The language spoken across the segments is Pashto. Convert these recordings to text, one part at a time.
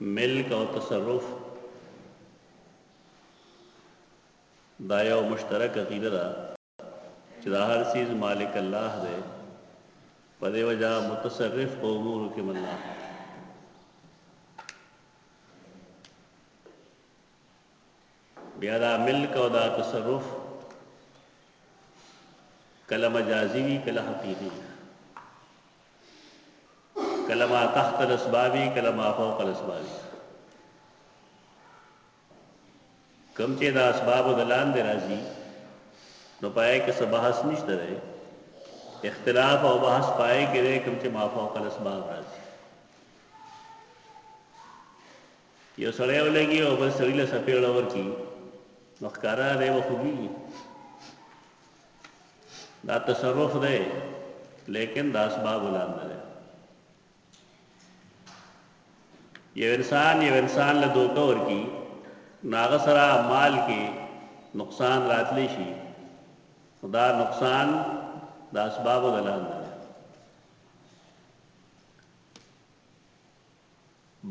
ملک او تصرف دا یو مشترک عقیده ده چې د هر څیز مالک الله دی په دې وجه متصرف په امورو کې الله دی بیا دا ملک او دا تصرف کله مجازي وي کله حقيقي کله ما تحت الاسباب کله ما فوق الاسباب کم چې دا اسباب د لاندې راځي نو پای کې څه بحث نشته دی اختلاف او بحث پای کې دی کم چې ما فوق الاسباب راځي یو سړی ولګي او بل سړی له سپېړه ورکی نو ښکارا دی وخوږي دا تصرف دی لیکن د اسبابو لاندې دی. یو انسان یو انسان له دوکه ورکړي نو هغه سره مال کې نقصان راتلی شي نو دا نقصان د اسبابو د لاندې دی.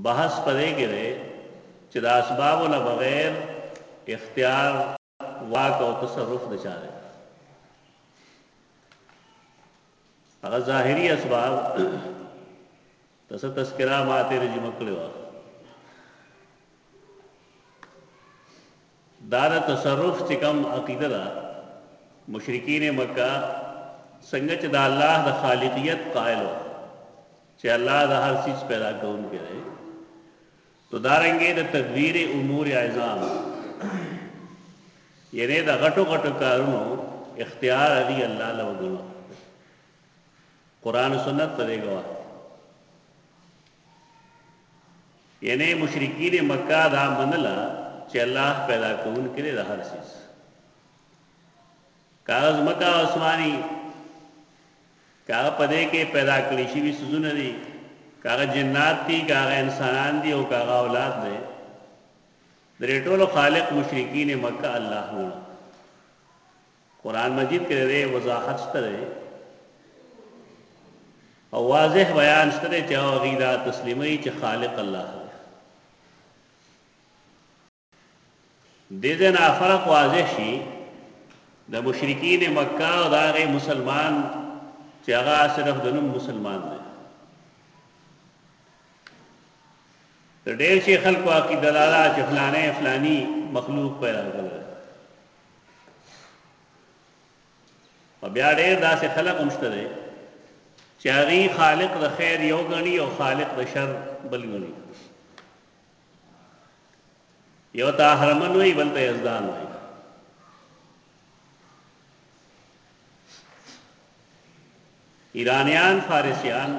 بحث په دې کې دی چې د اسبابو نه بغیر اختیار واک او تصرف د چا دی هغه ظاهري اسباب تاسو تذکرہ ماته رجمه کړی و دا د تصرف چې کوم عقیده ده مشرکین مکه څنګه چې د الله د خالقیت قائل و چې الله د هر چیز پیدا کوونکی دی نو دارنګه د تدبیر امور عظام یعنی د غټو غټو کارونو اختیار علی الله له وګړو قران سنت په دې ګواه یعنی مشرکین مکه دا منلا چې الله پیدا کون کړي د هر څه کاغذ مکه آسمانی که هغه په دې کې پیدا کړي شوي څیزونه دي، که هغه جنات دي، که هغه انسانان دي او که هغه اولاد دی، د دې ټولو خالق مشرکین مکه الله ګڼو. قرآن مجید کې د دې وضاحت شته دی او واضح بیان شته دی چې هغوی دا تسلیموي چې خالق الله دی. دې ځای نه فرق واضح شي د مشرکین مکه او د هغه مسلمان چې هغه صرف د نوم مسلمان دی د ډېر شي خلکو عقیده دا چې فلانه فلانی مخلوق پیدا کړل او بیا ډېر داسې خلک هم شته دی چې هغه خالق د خیر یو غني او خالق د شر بل غني یو ته اهرمن وای بل ته یزدان وای ایرانیان فارسیان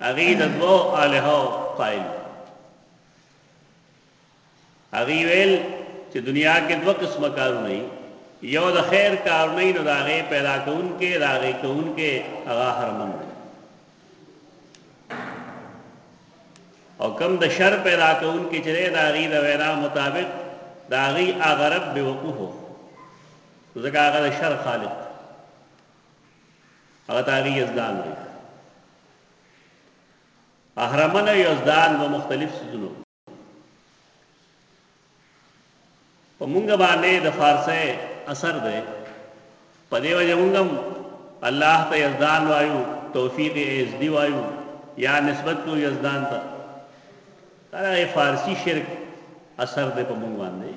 هغه د دوو الهو قائل هغه ویل چې دنیا کې دوه قسمه کارونه دي یو د خیر کار نه نو دا غي پیدا کون کې دا غي کون کې هغه هرمن دی او کوم د شر پیدا کوونکي چې دی د هغوی د وینا مطابق د هغوی هغه رب بې وقوف و ځکه هغه د شر خالق دی هغه ته هغوی یزدان وایي اهرمن او یزدان دوه مختلف څیزونه په مونږ باندې د فارسۍ اثر دی په دې وجه مونږ هم الله ته یزدان وایو توفیق ایزدی وایو یا نسبت کو یزدان ته دا د فارسی شرک اثر دی په مونږ باندې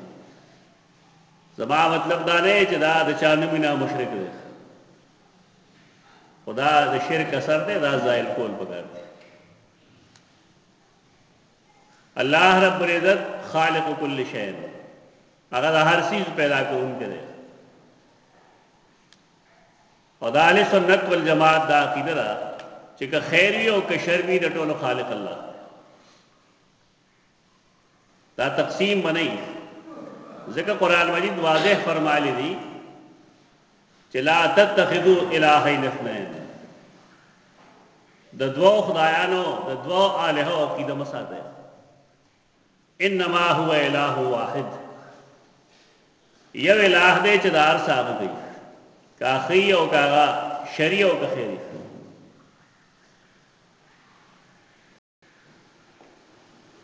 زما مطلب دا نه چې دا د چا نوم نه مشرک دی خدا د شرک اثر دی دا ظاهر کول پکار دی الله رب العزت خالق کل شی دی هغه د هر څیز پیدا کوونکی دی او د اهل سنت والجماعت دا عقیده ده چې که خیر وي او که شر وي د ټولو خالق الله دا تقسیم منئ ځکه قران مجید واضح فرمایلی دی چې لا تتخذو الهین اثنین د دوو خدایانو د دوو الهو عقیده مه ساتئ انما هو اله واحد یو اله دی چې د هر څه هغه دی کا خی او کا شری او کا خیری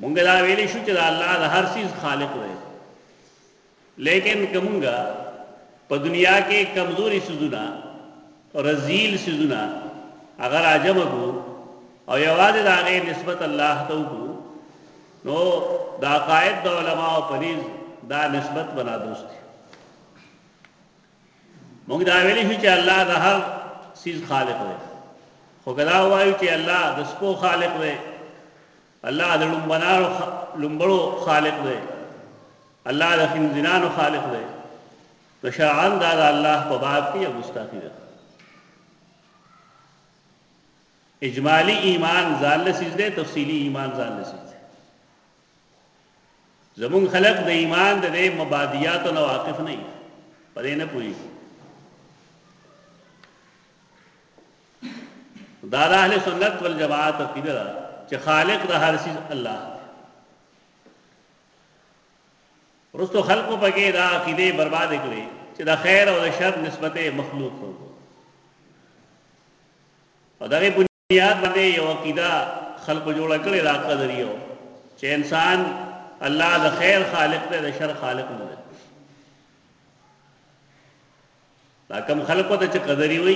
مونږ دا ویلی شو چې دا الله د هر څیز خالق دی لیکن که مونږ په دنیا کې کمزوري څیزونه رزیل څیزونه هغه راجمع کړو او یوازې د هغې نسبت الله ته وکړو نو د عقاید د علماو په نیز دا نسبت بنا درست دی موږ دا ویلی شو چې الله د هر څیز خالق دی خو که دا وایو چې الله د سپو خالق دی الله د لومبنارو لومبړو خالق دی الله د خنزیرانو خالق دی نو شرعا دا د الله په باب کې یو ګستاخي ده اجمالی ایمان ځان له سجده تفصیلی ایمان ځان له سجده زموږ خلک د ایمان د دې مبادیاتو نه واقف نه دي په دې نه پوهېږي دا د اهل سنت والجماعت عقیده ده چې خالق د هر څه الله رستو خلقو پکې دا عقیده برباد کړي چې د خیر او د شر نسبت مخلوق هو او دغه یاد به دی یو عقیده خلکو جوړه کړی ده قدر یو چه انسان الله د خیر خالق دی د شر خالق نه دی دا کم خلکو ته چه قدری وی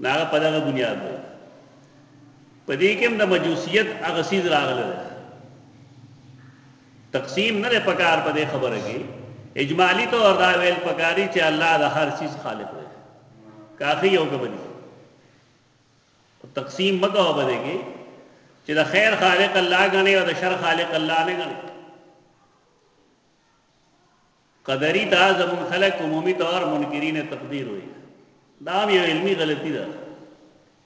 ناغه په دغه بنیاد دی په دې کې هم د مجوسیت هغه سیز راغله ده تقسیم نه ده پکار په دې خبره کې اجمالی طور دا ویل پکاري چې الله د هر سیز خالق دی کافی یو کبدی خو تقسیم مه کوه په دې کې چې د خیر خالق الله ګڼې او د شر خالق الله نه ګڼې قدری ته زمون خلک عمومي طور منکرین تقدیر وي دا هم یو علمي غلطي ده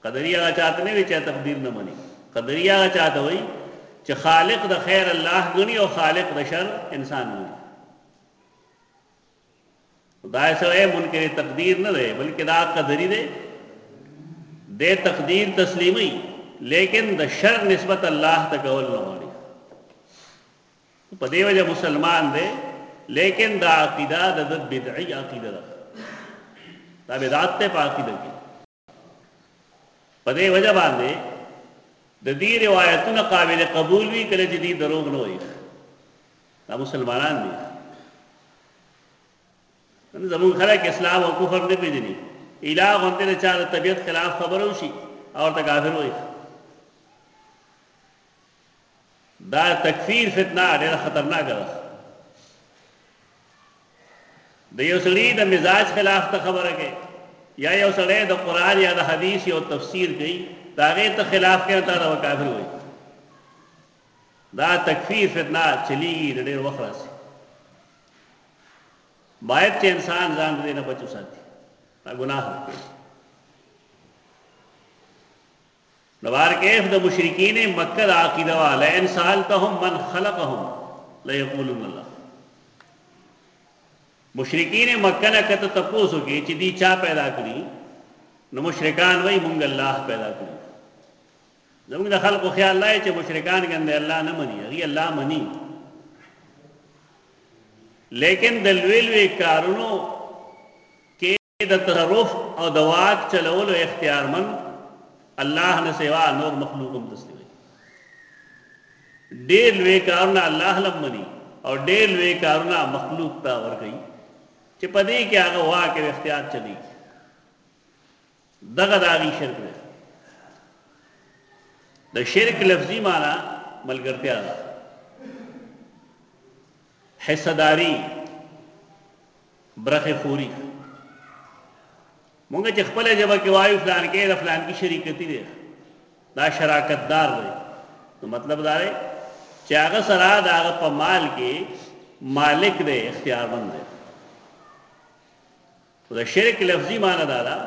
قدری هغه چاته نه وي چې تقدیر نه مني قدری هغه چاته وي چې خالق د خیر الله غني او خالق د شر انسان غني خدای سړی منکر تقدیر نه دی بلکې دا قدری دی دی تقدیر تسلیمی لیکن د شر نسبت الله ته کول نه غواړي په دې وجه مسلمان دی لیکن دا عقیده د بدعي عقیده ده دا بدعت ته په عقیده کې په دې وجه باندې د دې روایتونه قابل قبول وي کله چې دې دروغ نه وي دا مسلمانان دي نن زمون خلک اسلام او کفر نه پیژني الہ غونډه د چا د طبيعت خلاف خبرو شي او ته کافر وي دا تکفیر فتنه ډیره خطرناکه ده د یو سړي د مزاج خلاف ته خبره کوي یا یو سړی د قران یا د حدیث یو تفسیر کوي دا غي ته خلاف کوي ته دا کافر وي دا تکفیر فتنه چلیږي د ډیر وخت راځي باید چې انسان ځان دې نه بچو ساتي دا ګناه ده د بار کیف د مشرکین مکه دا عقیده وه، لئن سألتهم من خلقهم لیقولن الله. مشرکین مکه نه که ته تپوس وکړې چې دوی چا پیدا کړي، نو مشرکان وایي موږ الله پیدا کړي دي. زموږ د خلکو خیال دا دی چې مشرکان ګنده الله نه مني، هغوی الله مني، لیکن د لوی لوی کارونو. د تصرف او د واک چلولو اختیار من الله نه سوا نور مخلوق هم تسلیموي. ډېر لوی کارونه الله لم مني او ډېر لوی کارونه مخلوق ته ورکوي چې په دې کې هغه واک او اختیار چلېږي. دغه د هغوی شرک دی. د شرک لفظي مانا ملګرتیا ده، حصه داري، برخې خوري مونږ چې خپله ژبه کې وایو فلانکی د فلانکي شریکتي دی دا شراکت دار دی نو مطلب دا دی چې هغه سره د هغه په مال کې مالک دی اختیارمند دی خو د شرک لفظي معنی دا ده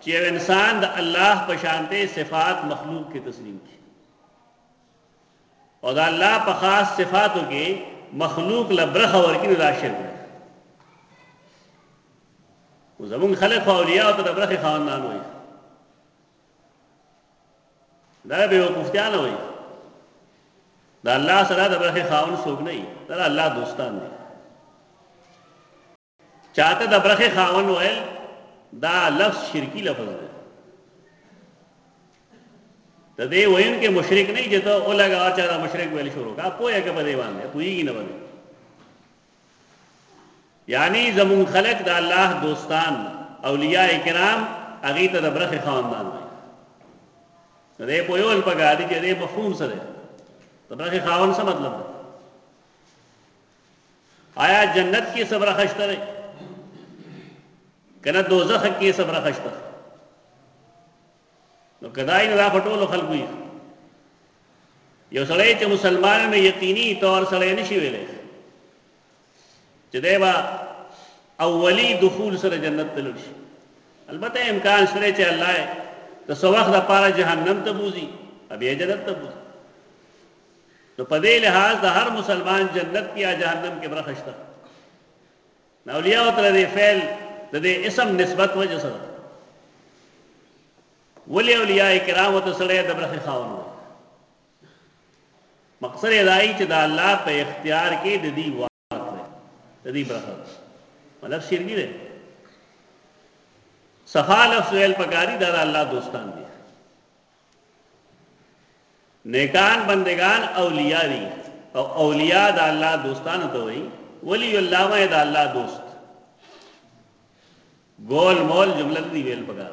چې یو انسان د الله په شانته صفات مخلوق کې تسلیم کړي او د الله په خاص صفاتو کې مخلوق له برخه ورکړي نو دا شرک دی خو زمونږ خلک خو اولیاو ته د برخې خاوندان وایي دا به وقفتیان وایي د الله سره د برخې خاوند څوک نه وي دا الله دوستان دي چاته د برخې خاون ویل دا لفظ شرکی لفظ دی ته دې وین کې مشرک نه جته او لګا چا دا مشرک ویل شروع کا پوهه کې په دی باندې پوهیږي نه باندې یعنی زمون خلق د الله دوستان اولیاء کرام هغه ته د برخه خواندان دي دې په یو الپګا دي چې دې مفهوم سره د برخه خواند څه مطلب دی آیا جنت کی څه برخه شته دی کنه دوزخ کی څه برخه شته نو کدای نه دا په ټولو خلکو یې یو سړی چې مسلمان نه یقیني طور سړی نشي ویلی چې دی به اولی دخول سره جنت ته لړ شي البته امکان شته چې الله د څه وخت لپاره جهنم ته بوځي بیا جنت ته بوځي نو په دې لحاظ د هر مسلمان جنت کې یا جهنم کې برخه شته. د اولیاو ته د دې فعل د دې اسم نسبت وجه څه ده؟ ولې اولیاء کرامو ته سړی د برخې خاوند وایي؟ مقصد یې دا وي چې د الله په اختیار کې د دوی کړی د دې برخه ده مطلب شرګی دی صفا لفظ ویل پکاري دا د الله دوستان دي نیکان بندگان اولیاء دي او اولیاء د الله دوستانو ته وایي ولی الله ما د الله دوست ګول مول جمله دی ویل پکار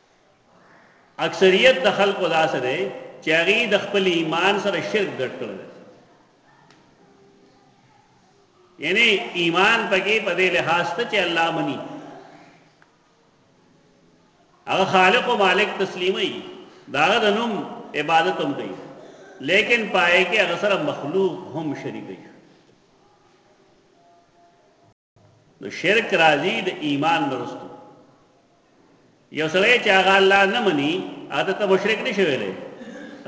اکثریت د خلکو داسې دی چې هغوی د خپل ایمان سره شرک ګډ کړی دی. یعنی ایمان پکې په دې لحاظ شته چې الله مني، هغه خالق او مالک تسلیموي، د هغه د نوم عبادت هم کوي، لیکن په هغې کې هغه سره مخلوق هم شریکوي. نو شرک راځي د ایمان نه وروسته. یو سړی چې هغه الله نه مني هغه ته مشرک نه شي ویلی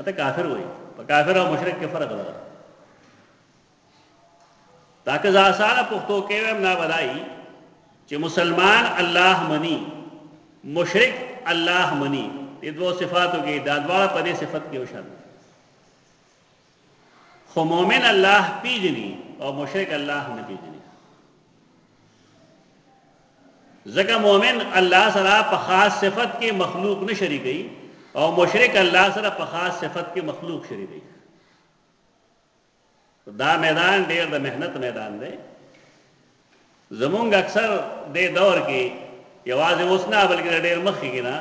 ته کافر وایي په کافر او مشرک کې فرق دی دا که زه اسانه پښتو کې ویم نه بدایي چې مسلمان الله مني مشرک الله مني دې دوه صفاتو کې دا دواړه په دې صفت کې وشان خو مؤمن الله پیژني او مشرک الله نه پیژني ځکه مؤمن الله سره په خاص صفت کې مخلوق نه شریکي او مشرک الله سره په خاص صفت کې مخلوق شریکي دا میدان ډیر د مهنت میدان دی زمونږ اکثر دې دور کې یوازې اوس نه بلکې د ډېر مخکې کې نه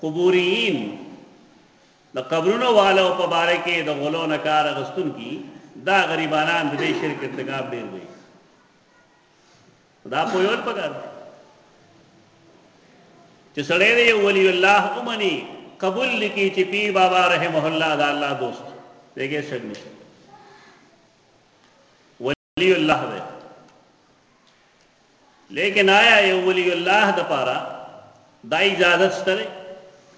قبوریین د قبرونو والو په باره کې د غلو نه کار اخستونکي دا غریبانان د دې شرک ارتکاب ډېر دی دا پویول پکار دی چې سړی دی ولی الله اومني قبول لکی چې پیر بابا رحمه الله دا الله دوست دیګه شګ نشته ولی الله دی لیکن آیا یو ولی الله د پاره دا اجازه شته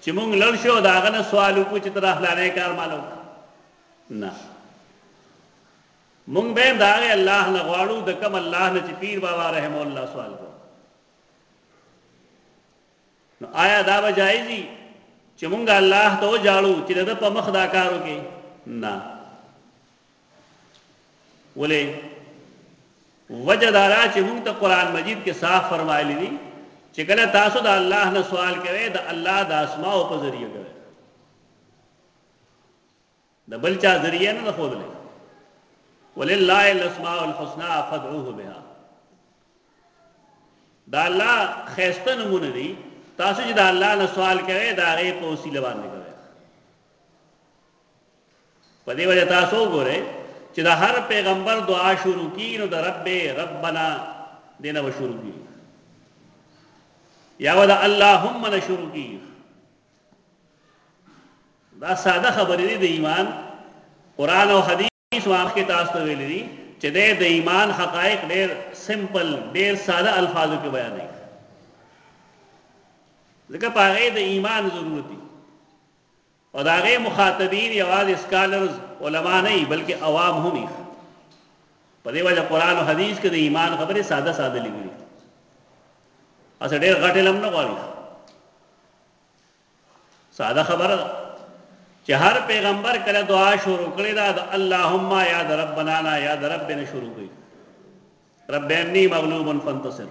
چې مونږ لړ شو دا غنه سوال وکړو چې تر اهلانه کار مالو نه مونږ به دا الله نه غواړو د کوم الله نه چې پیر بابا رحم الله سوال کو نو آیا دا به جایز دي چې مونږ الله ته وجاړو چې د په مخ دا کارو کې نه ولې وجه دا ده چې موږ ته قرآن مجید کې صاف فرمایلی دي چې کله تاسو د الله نه سوال کوئ د الله د اسماو په ذریعه کوئ د بل چا ذریعه نه ښودلی ولله الاسماء الحسنى فادعوه بها دا الله خیسته نمونه دي تاسو چې دا الله نه سوال کوئ دا هغه په وسیله باندې کوئ په دې وجه تاسو وګورئ چې د هر پیغمبر دعا شروع کیږي نو د رب ربنا دې نه به شروع کیږي یا به د اللهم نه شروع کیږي دا ساده خبرې دي د ایمان قرآن او حدیث واقع کې تاسو ته ویلي دي چې د د ایمان حقایق ډېر سمپل ډېر ساده الفاظو کې بیانوي ځکه په هغې د ایمان ضرورت دي او د هغې مخاطبین یوازې سکالرز، علماء، نه وي بلکې عوام هم وي. په دې وجه قرآن او حدیث کې د ایمان خبرې ساده ساده لیکلي دي. هسې ډېر غټ علم نه غواړي. ساده خبره ده چې هر پیغمبر کله دعا شروع کړې ده د اللهم یا د ربنا نه یا د رب نه شروع کوي. رب انی مغلوب فانتصر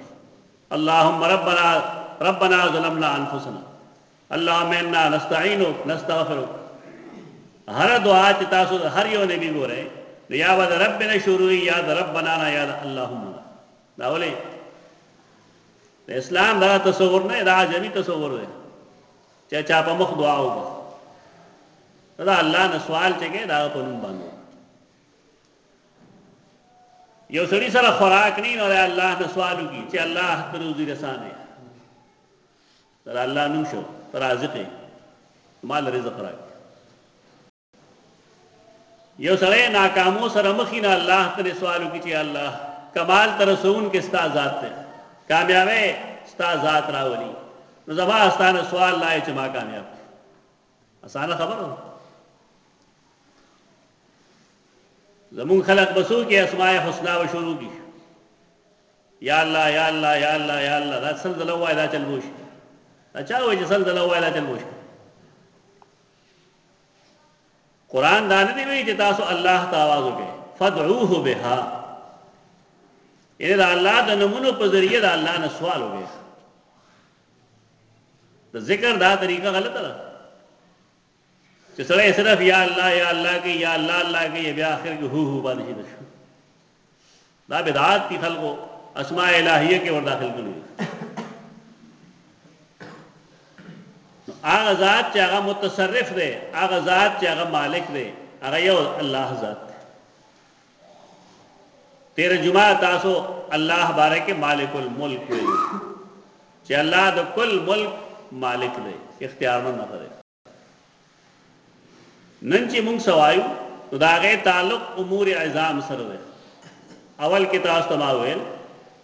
اللهم ربنا ربنا ظلمنا انفسنا اللهم انا نستعینک نستغفرک هر دعا چې تاسو د هر یو نبی ګورئ نو یا به د رب نه شروع یا د ربنا نه یا د اللهم نه دا ولې د اسلام دا تصور نه دا عجبي تصور دی چې چا په مخ دعا وکړه دا الله نه سوال چې کې دا په نوم باندې یو سړی سره خوراک نه نو الله نه سوال وکي چې الله ته روزي رسانه تر الله نوم شو تر رازق مال رزق راک یو سړی ناکامو سره مخې نه الله ته سوال وکي چې الله کمال تر رسون کې ستا ذات ته کامیابې ستا ذات راولي نو زما ستانه سوال لای چې ما کامیاب اسانه خبره ده زمون خلق بسو کې اسماء حسنا و شروع کی یا الله یا الله یا الله یا الله دا سل زله وای دا چل بوش دا چا وای چې سل زله وای دا چل بوش قران دا نه دی وی چې تاسو الله ته आवाज وکړي فدعوه بها ان دا الله د نمونو په ذریعه دا الله نه سوال وکړي د ذکر دا طریقه غلطه ده چې سړی صرف یا الله یا الله کې یا الله الله کې بیا اخر کې هو هو باندې شي شو دا بدعات دي خلکو اسماء الهیه کې ور داخل کړي هغه ذات چې هغه متصرف دی هغه ذات چې هغه مالک دی هغه یو الله ذات دی تیر جمعه تاسو الله باره کې مالک الملک ویلو چې الله د کل ملک مالک دی اختیارمن نه دی نن چې موږ سوایو نو دا غي تعلق امور عظام سره دی اول کې تاسو ته ما ویل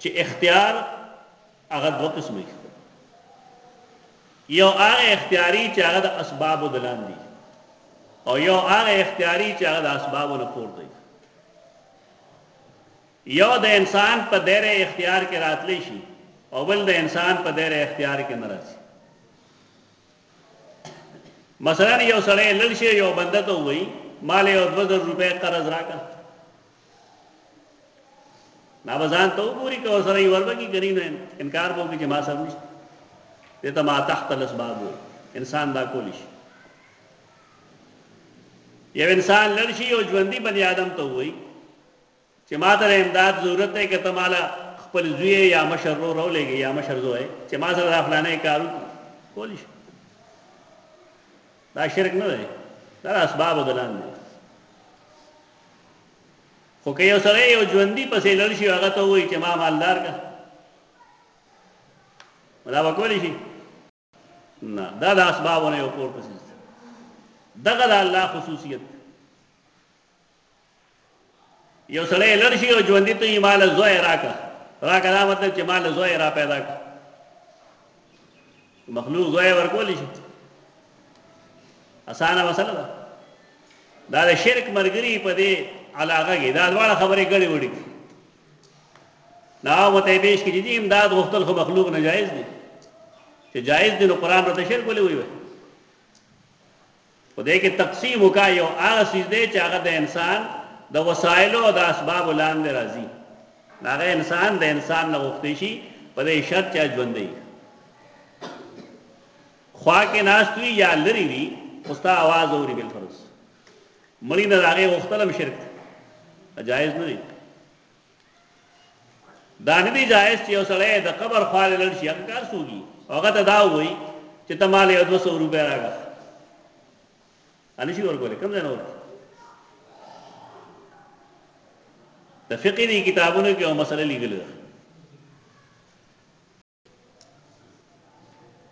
چې اختیار هغه دوه قسمه اختیار دی. یو هغه اختیاري چې هغه د اسبابو د لاندې وي او یو هغه اختیاري چې هغه د اسبابو نه پورته وي. یو د انسان په دایره اختیار کې راتلی شي او بل د انسان په دایره اختیار کې نه راځي. مثلاً یو سړی لړ شي یو بنده ته ووایي، ما له یو دوه زره روپۍ قرض راکړه، ما به ځان ته وګوري که ورسره یې وربکي که نه نو انکار به وکړي چې ما سر نشته دې ته ما تحت الاسباب وایي انسان دا کولی شي یو انسان لړ شي یو ژوندي بني آدم ته وایي چې ما ته د امداد ضرورت دی که ته ماله خپل زوی یا مشر ورور راولېږې یا مشر زوی چې ما سره دا فلانی کار وکړي کولی شي دا شرک نه دی دا اسبابو د لاندې خو که یو سړی یو ژوندي پسې لړ شي او هغه ته ووایي چې ما مالدار کړه، نو دا به کولی شي؟ نه، دا د اسبابو نه یو پورته څیز دی. دغه د الله خصوصیت دی. یو سړی لړ شي او ژوندي ته ووایي ما له زوی راکړه، راکړه دا مطلب چې ما له زوی راپیدا کړه. مخلوق زوی ورکولی شي اسانه مسله ده دا د شرک مرګري په دې علاقه کې دا دواړه خبرې ګړې وړي دي دا وته پیش کې دي امداد غوښتل خو مخلوق نه جایز دي چې جایز دي نو قران ورته شرک ولې وي په دې کې تقسیم وکړه، یو هغه څیز دی چې هغه د انسان د وسایلو او د اسبابو لاندې راځي، نو هغه انسان د انسان نه غوښتی شي په دې شرط چې هغه ژوندی وي، خوا کې ناست وي یا لرې وي خو ستا اواز اوري بالفرض مړي نه د هغې غوښتل هم شرک دی، دا جایز نه دی. دا نه دي جائز چې یو سړی د قبر خوا له لړ شي هغه کار څوک یي او هغه ته دا ووایي چې ته مال یو دوه سوه روپۍ راکړه هغه نشي ورکولی کوم ځای نه ورکړي د فقې دي کتابونو کې یو مسله لیکلې ده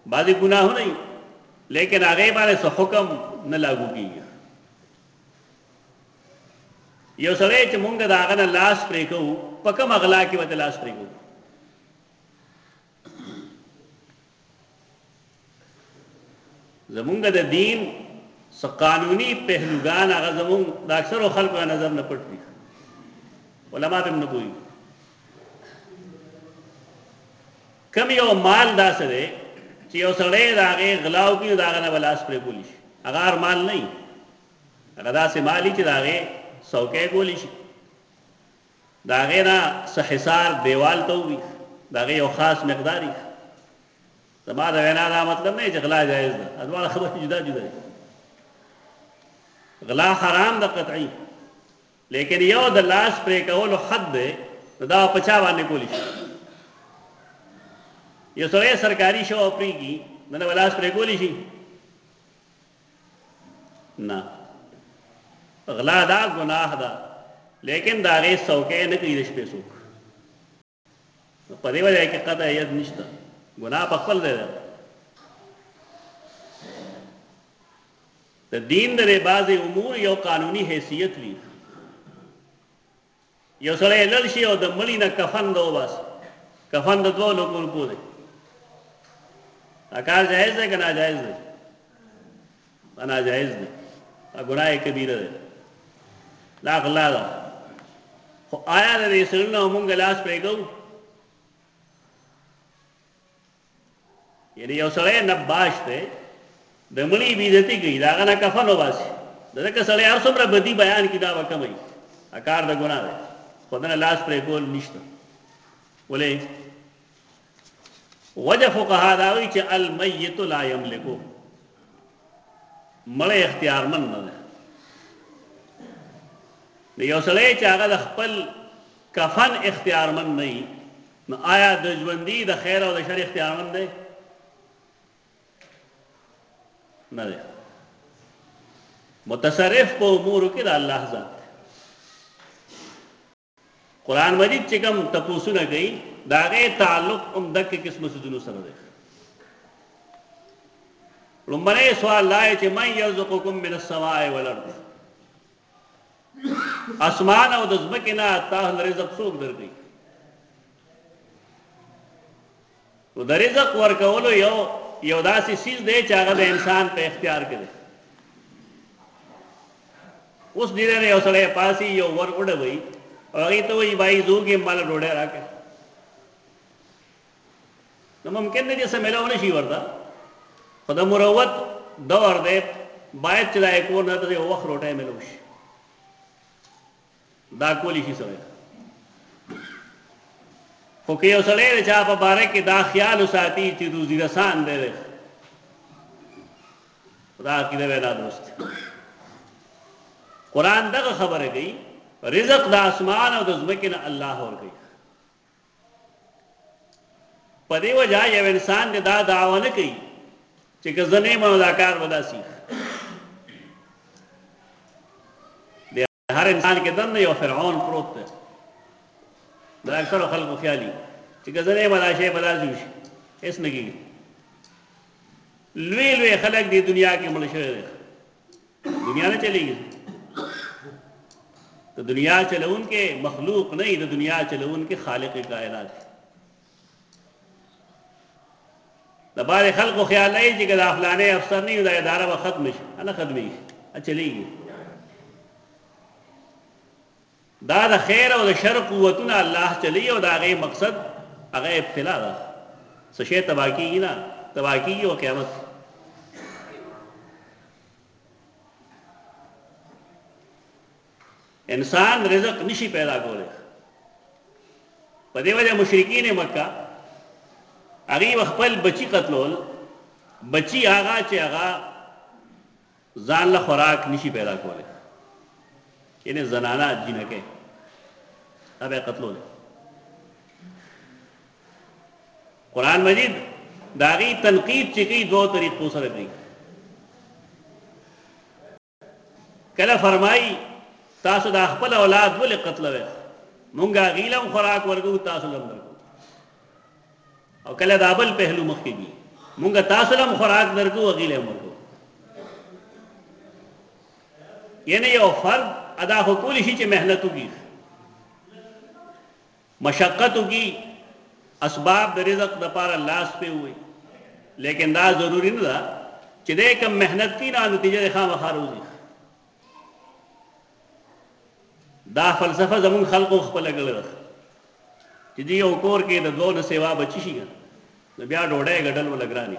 بعضی گناهونه یې لیکن هغه باندې څه حکم نه لاګو کیږي یو سره چې مونږ دا غنه لاس پرې کوو په کوم اغلا کې وته لاس پرې کوو زمونږ د دين څه قانوني پهلوګان هغه زمونږ د اکثرو خلکو د نظر نه پټ دي. علما به هم نه پوهېږي. کوم یو مال داسې دی چې یو سړی د هغې غلا وکړي، د هغه نه به لاس پرې کولی شي. هغه هر مال نه وي، هغه داسې مال وي چې د هغې څوکۍ کولی شي، د هغې نه څه حصار دېوال ته ووي، د هغې یو خاص مقدار وي. زما د وینا دا مطلب نه چې غلا جایز ده دا دواړه خبرې جدا جدا دي غلا حرام ده قطعي لیکن یو د لاس پرې کولو حد دی نو دا په چا باندې کولی شي یو سړی سرکاري شو او پرېږي نو نه به لاس پرې کولی شي نه غلا دا ګناه ده لیکن د هغې څوکۍ نه کوي د شپې څوک نو په دې وجه کې قطع ید نشته ګناه په خپل ځای ده د دین د بعضې امور یو قانوني حیثیت وي یو سړی لړ شي او د مړي نه کفن د وباس کفن د دوه لوکو روپو دی دا کار جایز دی که ناجایز دی دا ناجائز دی دا ګناه کبیره ده دا غلا ده خو آیا د دې سړي نه مونږ لاس پرې کوو یعنی یو سړی نباش دی د مړي بیزتی کوي دا غنه کفن وباسي دغه سړی هر څومره بدی بیان کی دا وکمي اکار د ګناه ده خدانه لاس پرې کول نشته ولې وجه فقها دا وي چې المیت لا یملک مړی اختیارمن نه دی نو یو سړی چې هغه د خپل کفن اختیارمن نه وي نو آیا د ژوندي د خیر او د شر اختیارمن دی نه دی متصرف په امور کې د الله ذات قرآن مجید چې کوم تپوسونه کوي د هغه تعلق هم دغه قسم څیزونو سره دی لومړی سوال دا چې من یرزقکم من السماء والارض اسمان او د ځمکې نه تاسو رزق څوک درکوي نو د رزق ورکولو یو یو داسې څیز دی چې هغه د انسان په اختیار کې دی اوس دې نه یو سړی پاسي یو ور وډوي او هغه ته وایي بای زوګي مال ډوډۍ راکړه نو ممکن نه چې سمېلو نشي ورته خو د مروت دور دی باید چې دا یې کور نه ته یو وخت روټۍ ملو شي دا کولی شي سړی ته خو که یو سړی د چا په باره کې دا خیال وساتي چې روزي رسان دی دی دا عقیده به لا درست قرآن دغه خبره کوي رزق د اسمان او د ځمکې نه الله ورکوي په دې وجه یو انسان دې دا دعوه نه کوي چې که زه نه یم نو دا کار به داسې وي. د هر انسان کې دننه یو فرعون پروت دی. د اکثرو خلکو خیال وي چې که زه نه یم دا شی به داسې وشي. هېڅ نه کېږي. لوی لوی خلک دې دنیا کې مړه شوي دي. دنیا نه چلیږي د دنیا چلوونکی مخلوق نه دی د دنیا چلوونکی خالق کائنات دی د بعضې خلکو خیال نه چې که دا فلانی افسر نه وي دا اداره به ختمه شي نه ختمېږي چلېږي دا د خیر او د شر قوتونه الله چلی او د هغې مقصد هغه ابتلا ده څه شی تباه کېږي نه تباه کېږي او قیامت انسان رزق نشي پیدا کولی په دې وجه مشرکین مکه هغه خپل بچی قتلول بچی هغه چې هغه ځان له خوراک نشي پیدا کولی یعنی زنانه جنکه هغه قتلول قرآن مجید د هغې تنقید چې کوي دوو طریقو سره کوي کله فرمایي تاسو د خپل اولاد ولې قتلوي مونږه غیلم خوراک ورکو تاسو لم درکو او کله دا بل پهلو مخ کېږي مونږه تاسو لم خوراک درکو غیلم ورکو یعنی یو فرد ادا هو کولی شي چې مهنت وکړي مشقت وکړي اسباب د رزق دپاره لاس پې ووهي ليکن دا ضروري نه ده چې دی کوم محنت کړي نو نتيجه دې خامخا روزي دا فلسفه زموږ خلقو خپله کړې ده چې جی یو کور کې د دوو نه سوا بچي شي که نو بیا ډوډۍ ګټل ورله ګران دي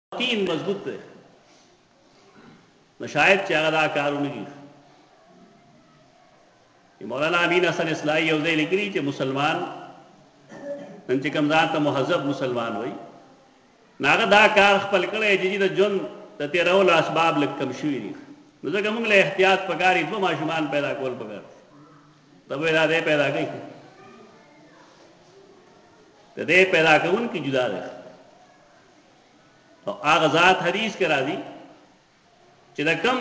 تین مضبوط دی نو شاید چې هغه دا کار ونه کړي مولانا امین حسن اصلاحي یو ځای لیکلي چې مسلمان نن چې کوم ځان ته مهذب مسلمان وایي نو هغه دا کار خپل کړی چې د ژوند د تېرولو اسباب لږ کم شوي دي نو ځکه موږ له احتیاط پکار دي دوه ماشومان پیدا کول پکار دي ته به دا دې پیدا کوي د دې پیدا کوونکي جدا دی او هغه ذات حدیث کې راځي چې د کم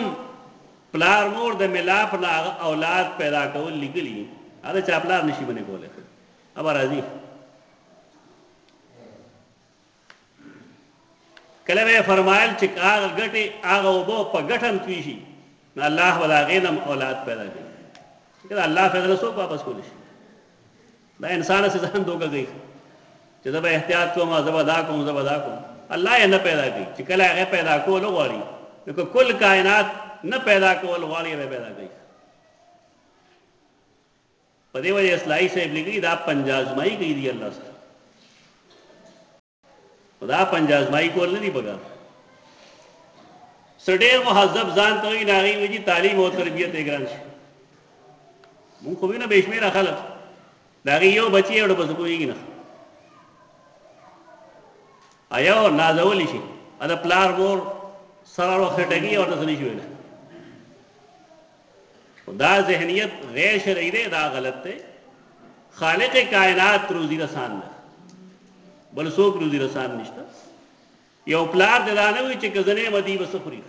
پلار مور د ملاپ نه هغه اولاد پیدا کول لیکلي هغه چا پلار نشي باندې کولای ابا راځي کله به فرمایل چې هغه ګټي هغه وبو په ګټم کوي شي نو الله ولا غینم اولاد پیدا کوي کله الله فضل سو واپس کولی شي دا انسان هسې ځان دوکه کوي چې زه به احتیاط کوم، زه به دا کوم، زه به دا کوم. الله یې نه پیدا کوي، چې کله هغه پیدا کول وغواړي، نو که کل کاینات نه پیدا کول غواړي، بیا پیدا کوي. په دې وجه اصلاحي صاحب لیکلي، دا پنجازمایي کوي دي الله سره. خو دا پنجازمایي کول نه دي په کار څه ډېر مهذب ځان ته وایي نو هغوی وایي چې تعلیم او تربیت یې ګران شو مونږ خو وینو بې شمېره خلک د هغې یو بچی یې په څه پوهېږي نه یو نازولی شي د پلار مور سره ورو خټګي ورته څه نه شي ویلی خو دا ذهنیت غیر شرعي دی، دا غلط دی، خالق کائنات روزي رسان دی، بل څوک روزي رسان نشته، یو پلار دې دا نه وي چې که زه نه یم دوی به څه خوري،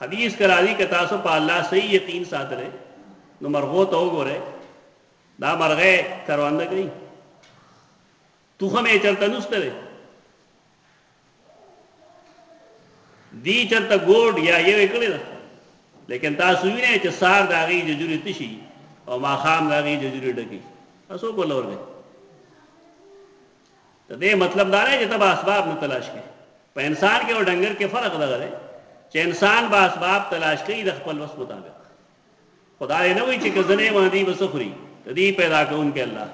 حدیث کې راځي که تاسو په الله صحیح یقین ساتلی نو مرغو ته وګورئ، دا مرغۍ کرونده کوي، تخم یې چېرته نشته دی. دي چرته ګوډ يا يوې کړې ده لیکن تاسو وینئ چې سار د هغې ججوري تشي او ماښام د هغې ججوري ډکي تاسو کوله ورګي د دې مطلب دا نه چې تبا اسباب نه تلاش کړي په انسان کې او ډنګر کې فرق دغه دی چې انسان به اسباب تلاش کوي د خپل وس مطابق خدای نه وي چې کزنه باندې بسخري تدې پیدا کوونکې الله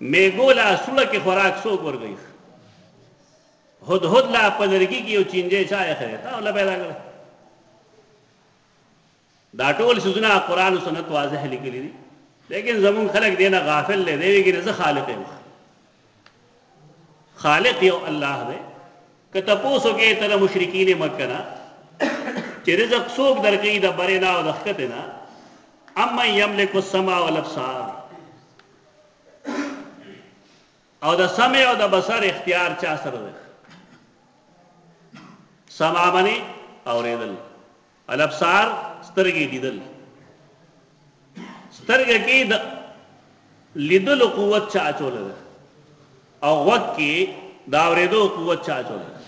مېږو لا سوړه کې خوراک څوک ورکوي؟ هدهد لا په لرګي کې یو چینجی چا ایښی دی؟ تا له پیدا کړی؟ دا ټول سوزونه قرآن او سنت واضح لیکلي دي لیکن زمونږ خلک دینه غافل دی دی ویږي نه زه خالق یم خالق یو الله دی که تپوس وکړې ته د مشرکین مکه نه چې رزق څوک درکوي د برې نه او د ښکتې نه امن یملک السمع والابصار او د سمع او د بصر اختیار چا سره دی سمع باندې اورېدل الابصار سترګې لیدل سترګه کې د لیدلو قوت چا اچولی دی او غوږ کې د اورېدو قوت چا اچولی دی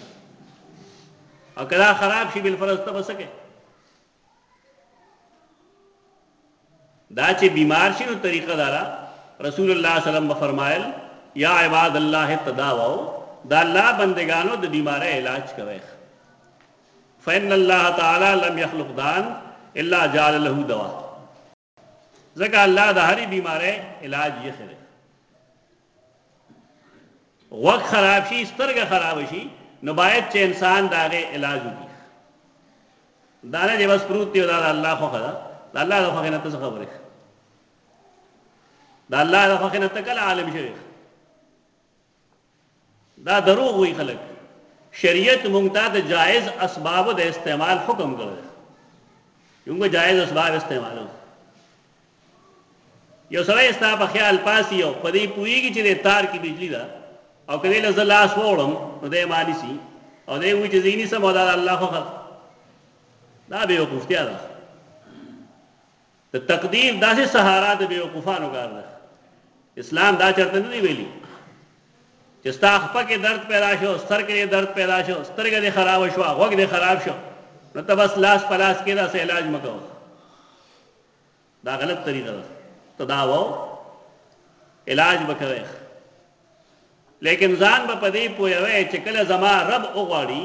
او که دا خراب شي بالفرض ته به څه کوې دا چه بیمار شی نو طریقه داده رسول الله سلم به فرمایل یا عباد الله تداوو د الله بندګانو د بیماری علاج کوی خه فان الله تعالی لم یخلق دان الا جعل له دوا ځکه الله د هری بیماری علاج یخه دی. غوږ خراب شي سترګه خرابه شي نو باید چې انسان د هغې علاج وکړي دا نه چې بس پروت دی او دا د الله خوښه ده د الله د خوښې نه ته څه خبرې د الله د خوښې نه ته کله عالم شوی دا دروغ وي خلک شریعت مونږ ته د جایز اسبابو د استعمال حکم کړی موږ جایز اسباب استعمالو یو سړی ستا په خیال پاڅي او په دې پوهېږي چې دې تار کې بجلي ده او که دې له زه لاس ووړم نو دی ما نیسي او دی وایي چې زه یې نیسم او دا د الله خوښه ده. دا بېوقوفتیا ده. د تقدیر داسې سهارا د بېوقوفانو کار دی. اسلام دا چرته نه دی ویلي چې ستا خپه کې درد پیدا شو، سر کې دې درد پیدا شو، سترګه دې خرابه شوه، غوږ دې خراب شو نو ته بس لاس په لاس کېږده، څه علاج مه کوه. دا غلط طریقه ده ته دا وو علاج وکوي لیکن ځان به پدې پویوي چې کله زما رب وغواړي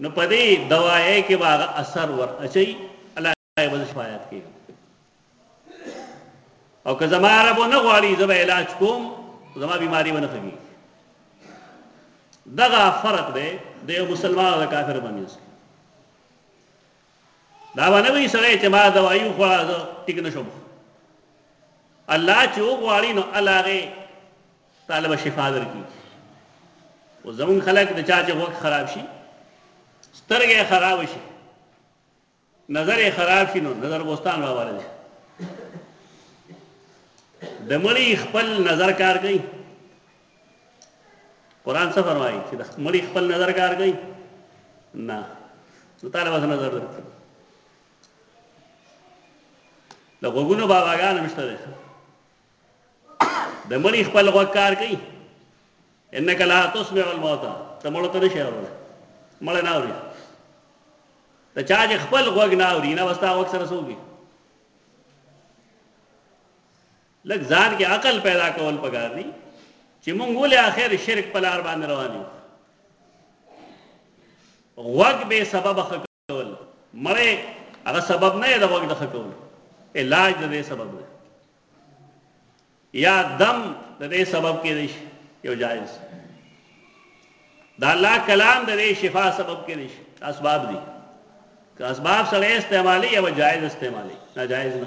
نو پدې دوايي کې واغ اثر ور اچي الله یې به شفاعت کوي او که زما رب نه غواړي زما علاج کوم زما بیماری ونه کوي دغه فرق دی د یو مسلمان او د کافر باندې دا به نه وي سړی چې ما دوايي وخوړه زه ټيک نه شوم الله چې وغواړي نو الله هغه تاله به شفا درکړي او زمون خلک د چا چې غوږ خراب شي سترګې خراب شي نظر یې خراب شي نو نظر بوستان بابا لري د مړي خپل نظر کار کوي قرآن څه فرمايي چې د مړي خپل نظر کار کوي نه نو تعالی به نظر درکړي د غوګونو باباګان هم شته ده د مړي خپل غوږ کار کوي انک لا تسمع الموتى ته مړ ته نشي اورل مړ نه اوري ته چا چې خپل غوږ نه اوري نه وستا غوږ سره سوګي لږ ځان کې عقل پیدا کول پکار دي چې مونږ ولې اخر شرک په لار باندې روان یو غوږ به سبب ښه کول مړې هغه سبب نه د غوږ د ښه کول علاج د دې سبب دی یا دم د دې سبب کې دی یو جایز دا الله کلام د دې شفا سبب کې دی اسباب دي که اسباب سره استعمالي یا جایز استعمالي ناجایز نه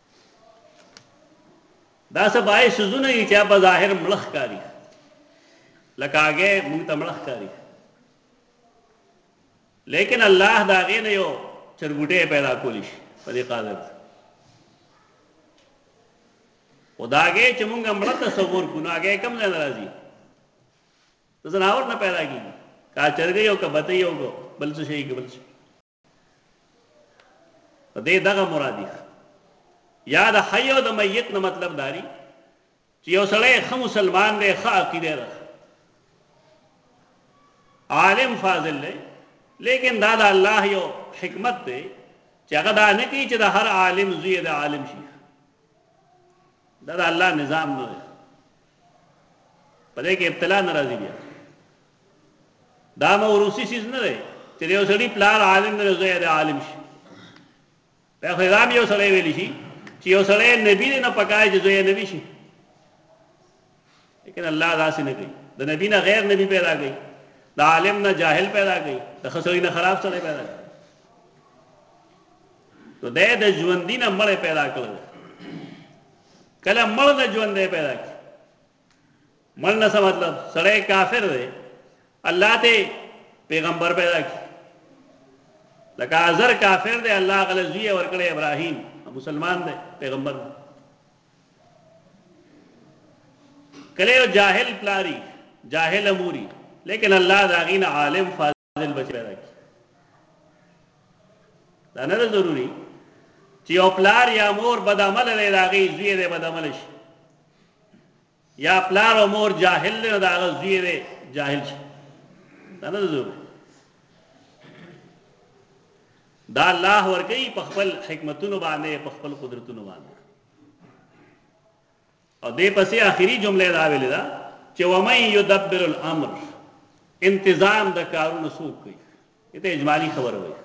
دا څه بايې څيزونه دي چې په ظاهر مړه ښکاري لکه هګۍ موږ ته مړه ښکاري لیکن الله د هغې نه یو چرګوټی پیدا کولی شي په دې قادر دی خو د هغې چې موږ مړه تصور کړو نو هغې کوم ځای نه راځي د ځناور نه پیدا کېږي که چرګۍ او که بتۍ او که بل څه شی که بل څه په دې دغه مرادیف یا د حی او د میت نه مطلب داری چې یو سړی ښه مسلمان دی ښه عقیده ده عالم فاضل دی لیکن دا د الله یو حکمت دی چې هغه دا نه کوي چې د هر عالم زوی د عالم شي دا د الله نظام نه دی په دې کې ابتلا نه راځي بیا دا موروثي سیز نه دی چې یو سړی پلار عالم دی زوی دی عالم شي په خیرام یو سړی ویل شي چې یو سړی نبی نه پکای چې زوی نبی شي لیکن الله داسې نه کوي د نبی نه غیر نبی پیدا کوي د عالم نه جاهل پیدا کوي د خسړی نه خراب سړی پیدا کوي نو د ژوندینه مړ پیدا کړل کله مړ نه ژوندی پیدا کی مړ نه څه مطلب سړی کافر دی الله ته پیغمبر پیدا کی لکه ازر کافر دی الله غل زوی ورکړی ابراهیم مسلمان دی پیغمبر دی کله یو جاهل پلاری جاهل اموري لیکن الله دا غین عالم فاضل عادل بچی پیدا کی دا نه ضروری چې یو پلار یا مور بد عمل وي دا غي زوی دی بد عمل شي یا پلار او مور جاهل دی دا غي زوی دی جاهل شي دا نه ضروری دا الله ورکی په خپل حکمتونو باندې په خپل قدرتونو باندې او دې پسې اخري جمله یې دا ویلې ده چې ومن یدبر الامر انتظام د کارونو څوک کوي دې ته اجمالي خبره وایي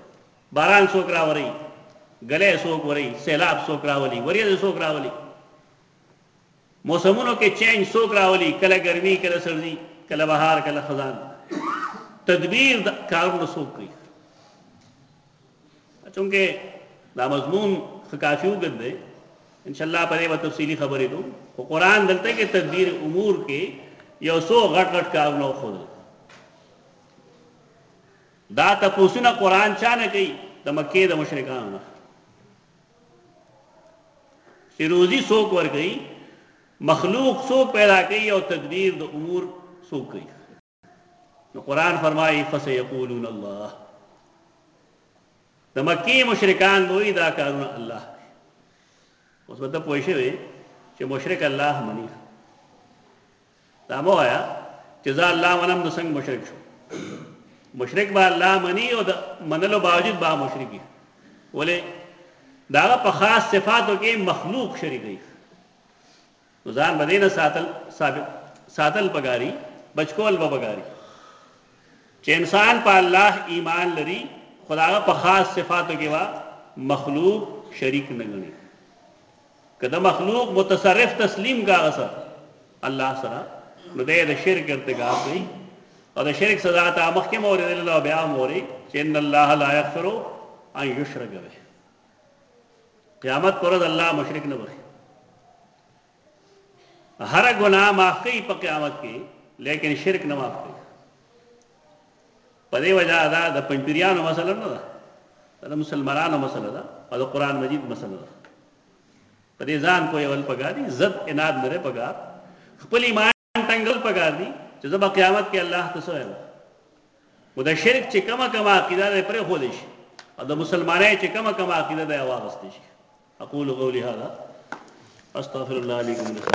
باران څوک راوري ګلې څوک وري سیلاب څوک راولي وریځې څوک راولي موسمونو کې چینج څوک راولي کله ګرمي کله سردي کله بهار کله خزان تدبیر د کارونو څوک کوي چونکه دا مضمون خه کافی اوږد دی انشاءالله په دې به تفصیلي خبرې کوو خو قرآن دلته کې تدبیر امور کې یو څو غټ غټ کارونه وښودل دا تپوسونه قرآن چا نه کوي د مکې د مشرکانو نه چې روزي څوک ورکوي مخلوق څوک پیدا کوي او تدبیر د امور څوک کوي نو قرآن فرمائی فسیقولون الله د مکی مشرکان بوئی دا کارون الله اوس به ته پوه شوې چې مشرک الله مني دا مو آیا چې ځا الله منم نو څنګه مشرک شو مشرک به الله مني او د منلو باوجود به مشرکی ولې دا په خاص صفاتو کې مخلوق شریک دی نو ځان به دې نه ساتل ثابت ساتل پکاري بچکول به پکاري چې انسان په الله ایمان لري خو د هغه په خاص صفاتو کې به مخلوق شریک نه ګڼي که د مخلوق متصرف تسلیم کا هغه سره الله سره نو دی د شرک ارتکاب کوي او د شرک سزا ته مخکې مورې دی او بیا مورې چې ان الله لا یغفر ان یشرک به قیامت په ورځ الله مشرک نه بخښي هره ګناه معاف کوي په قیامت کې لیکن شرک نه معاف کوي په دې وجه دا د پنځپیریانو مسله نه ده د مسلمانانو مسله ده او د قران مجید مسله ده په دې ځان پوهول پکار دي زد اناد لري پکار خپل ایمان ځان ټنګول پکار دي چې زه به قیامت کې الله ته څه وایم خو د شرک چې کومه کومه عقیده ده پرېښودل شي او د مسلمانۍ چې کومه کومه عقیده ده یې واغوستل شي اقول قولي هذا استغفر الله لي ولكم